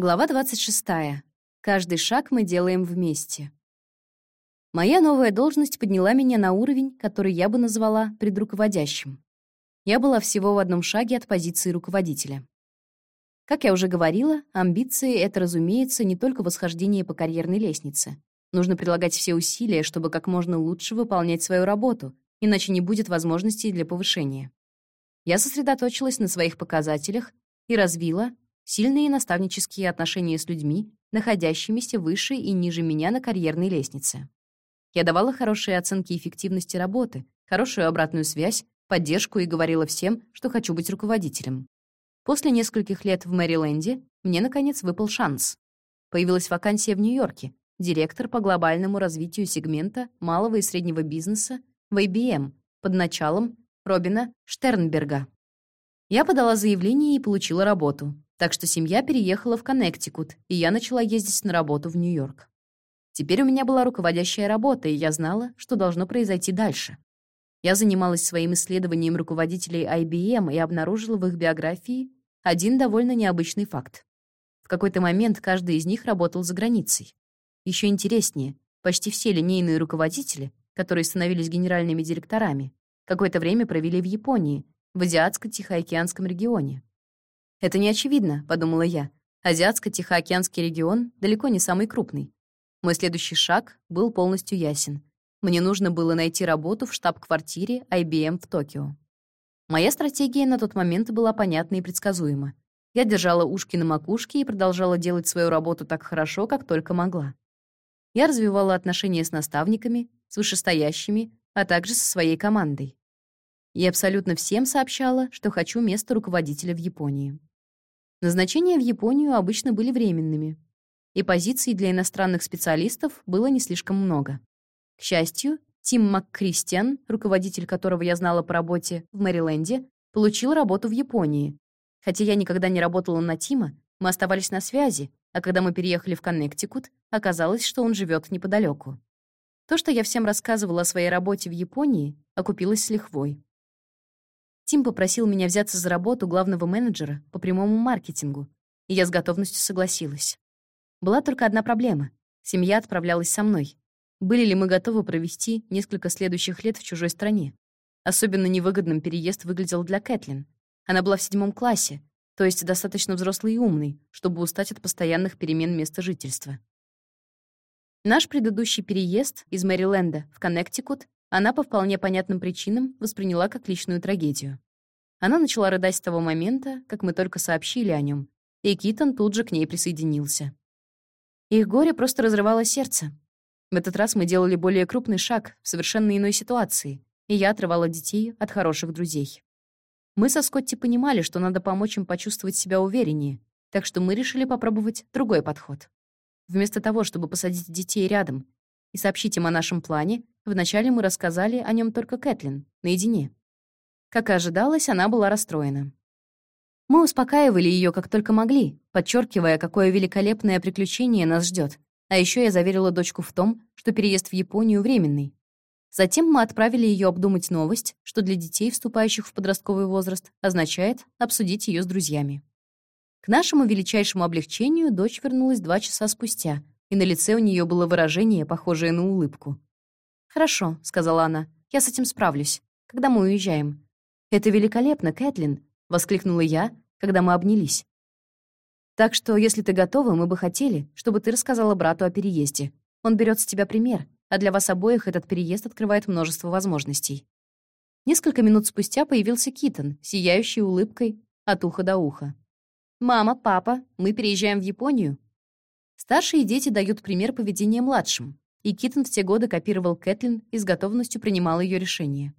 Глава 26. Каждый шаг мы делаем вместе. Моя новая должность подняла меня на уровень, который я бы назвала предруководящим. Я была всего в одном шаге от позиции руководителя. Как я уже говорила, амбиции — это, разумеется, не только восхождение по карьерной лестнице. Нужно прилагать все усилия, чтобы как можно лучше выполнять свою работу, иначе не будет возможностей для повышения. Я сосредоточилась на своих показателях и развила, сильные наставнические отношения с людьми, находящимися выше и ниже меня на карьерной лестнице. Я давала хорошие оценки эффективности работы, хорошую обратную связь, поддержку и говорила всем, что хочу быть руководителем. После нескольких лет в Мэриленде мне, наконец, выпал шанс. Появилась вакансия в Нью-Йорке, директор по глобальному развитию сегмента малого и среднего бизнеса в IBM под началом Робина Штернберга. Я подала заявление и получила работу. Так что семья переехала в Коннектикут, и я начала ездить на работу в Нью-Йорк. Теперь у меня была руководящая работа, и я знала, что должно произойти дальше. Я занималась своим исследованием руководителей IBM и обнаружила в их биографии один довольно необычный факт. В какой-то момент каждый из них работал за границей. Еще интереснее, почти все линейные руководители, которые становились генеральными директорами, какое-то время провели в Японии, в Азиатско-Тихоокеанском регионе. «Это не очевидно», — подумала я. Азиатско-Тихоокеанский регион далеко не самый крупный. Мой следующий шаг был полностью ясен. Мне нужно было найти работу в штаб-квартире IBM в Токио. Моя стратегия на тот момент была понятна и предсказуема. Я держала ушки на макушке и продолжала делать свою работу так хорошо, как только могла. Я развивала отношения с наставниками, с вышестоящими, а также со своей командой. И абсолютно всем сообщала, что хочу место руководителя в Японии. Назначения в Японию обычно были временными, и позиций для иностранных специалистов было не слишком много. К счастью, Тим МакКристиан, руководитель которого я знала по работе в Мэриленде, получил работу в Японии. Хотя я никогда не работала на Тима, мы оставались на связи, а когда мы переехали в Коннектикут, оказалось, что он живет неподалеку. То, что я всем рассказывала о своей работе в Японии, окупилось с лихвой. Тим попросил меня взяться за работу главного менеджера по прямому маркетингу, и я с готовностью согласилась. Была только одна проблема. Семья отправлялась со мной. Были ли мы готовы провести несколько следующих лет в чужой стране? Особенно невыгодным переезд выглядел для Кэтлин. Она была в седьмом классе, то есть достаточно взрослый и умный, чтобы устать от постоянных перемен места жительства. Наш предыдущий переезд из Мэриленда в Коннектикут она по вполне понятным причинам восприняла как личную трагедию. Она начала рыдать с того момента, как мы только сообщили о нем, и Китон тут же к ней присоединился. Их горе просто разрывало сердце. В этот раз мы делали более крупный шаг в совершенно иной ситуации, и я отрывала детей от хороших друзей. Мы со Скотти понимали, что надо помочь им почувствовать себя увереннее, так что мы решили попробовать другой подход. Вместо того, чтобы посадить детей рядом и сообщить им о нашем плане, вначале мы рассказали о нем только Кэтлин, наедине. Как и ожидалось, она была расстроена. Мы успокаивали ее как только могли, подчеркивая, какое великолепное приключение нас ждет. А еще я заверила дочку в том, что переезд в Японию временный. Затем мы отправили ее обдумать новость, что для детей, вступающих в подростковый возраст, означает обсудить ее с друзьями. К нашему величайшему облегчению дочь вернулась два часа спустя, и на лице у нее было выражение, похожее на улыбку. «Хорошо», — сказала она, — «я с этим справлюсь. Когда мы уезжаем?» «Это великолепно, Кэтлин», — воскликнула я, когда мы обнялись. «Так что, если ты готова, мы бы хотели, чтобы ты рассказала брату о переезде. Он берет с тебя пример, а для вас обоих этот переезд открывает множество возможностей». Несколько минут спустя появился Китон, сияющий улыбкой от уха до уха. «Мама, папа, мы переезжаем в Японию. Старшие дети дают пример поведения младшим, и Киттон в те годы копировал Кэтлин и с готовностью принимал ее решения.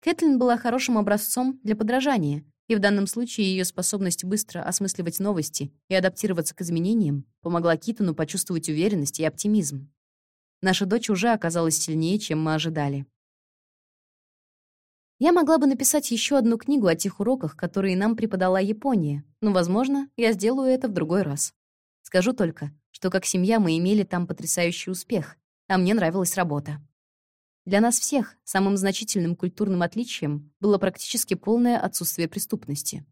Кэтлин была хорошим образцом для подражания, и в данном случае ее способность быстро осмысливать новости и адаптироваться к изменениям помогла Китону почувствовать уверенность и оптимизм. Наша дочь уже оказалась сильнее, чем мы ожидали. Я могла бы написать еще одну книгу о тех уроках, которые нам преподала Япония, но, возможно, я сделаю это в другой раз. Скажу только, что как семья мы имели там потрясающий успех, а мне нравилась работа. Для нас всех самым значительным культурным отличием было практически полное отсутствие преступности.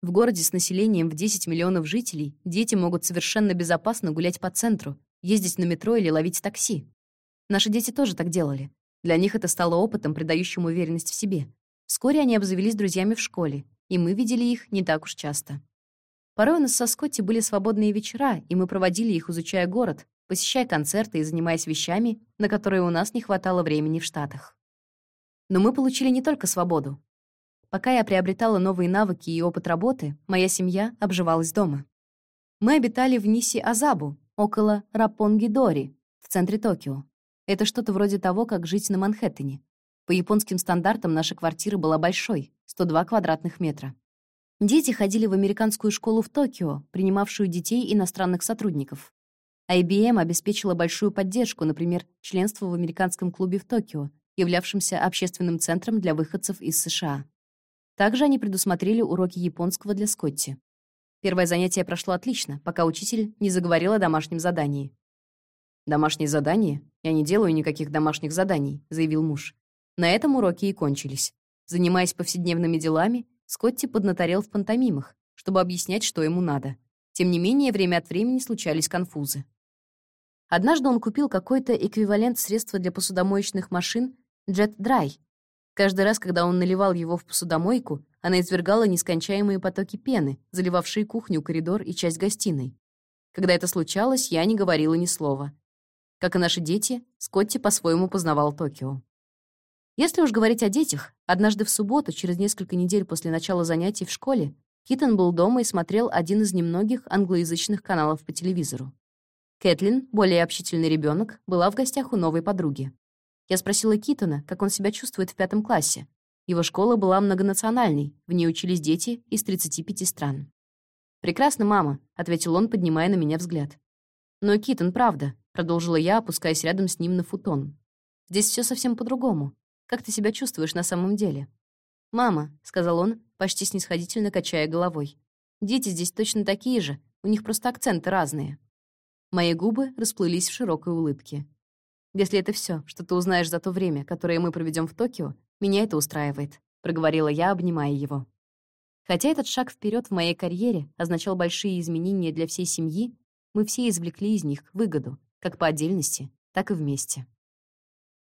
В городе с населением в 10 миллионов жителей дети могут совершенно безопасно гулять по центру, ездить на метро или ловить такси. Наши дети тоже так делали. Для них это стало опытом, придающим уверенность в себе. Вскоре они обзавелись друзьями в школе, и мы видели их не так уж часто. Порой у нас со Скотти были свободные вечера, и мы проводили их, изучая город, посещая концерты и занимаясь вещами, на которые у нас не хватало времени в Штатах. Но мы получили не только свободу. Пока я приобретала новые навыки и опыт работы, моя семья обживалась дома. Мы обитали в Ниси-Азабу, около Рапонги-Дори, в центре Токио. Это что-то вроде того, как жить на Манхэттене. По японским стандартам наша квартира была большой, 102 квадратных метра. Дети ходили в американскую школу в Токио, принимавшую детей иностранных сотрудников. IBM обеспечила большую поддержку, например, членство в американском клубе в Токио, являвшемся общественным центром для выходцев из США. Также они предусмотрели уроки японского для Скотти. Первое занятие прошло отлично, пока учитель не заговорил о домашнем задании. «Домашнее задание? Я не делаю никаких домашних заданий», — заявил муж. На этом уроки и кончились. Занимаясь повседневными делами, Скотти поднаторел в пантомимах, чтобы объяснять, что ему надо. Тем не менее, время от времени случались конфузы. Однажды он купил какой-то эквивалент средства для посудомоечных машин Jet Dry Каждый раз, когда он наливал его в посудомойку, она извергала нескончаемые потоки пены, заливавшие кухню, коридор и часть гостиной. Когда это случалось, я не говорила ни слова. Как и наши дети, Скотти по-своему познавал Токио. Если уж говорить о детях, однажды в субботу, через несколько недель после начала занятий в школе, Китон был дома и смотрел один из немногих англоязычных каналов по телевизору. Кэтлин, более общительный ребенок, была в гостях у новой подруги. Я спросила Китона, как он себя чувствует в пятом классе. Его школа была многонациональной, в ней учились дети из 35 стран. «Прекрасно, мама», — ответил он, поднимая на меня взгляд. «Но, Китон, правда», — продолжила я, опускаясь рядом с ним на футон. «Здесь все совсем по-другому. Как ты себя чувствуешь на самом деле?» «Мама», — сказал он, почти снисходительно качая головой. «Дети здесь точно такие же, у них просто акценты разные». Мои губы расплылись в широкой улыбке. Если это все, что ты узнаешь за то время, которое мы проведем в Токио, меня это устраивает», — проговорила я, обнимая его. Хотя этот шаг вперед в моей карьере означал большие изменения для всей семьи, мы все извлекли из них выгоду, как по отдельности, так и вместе.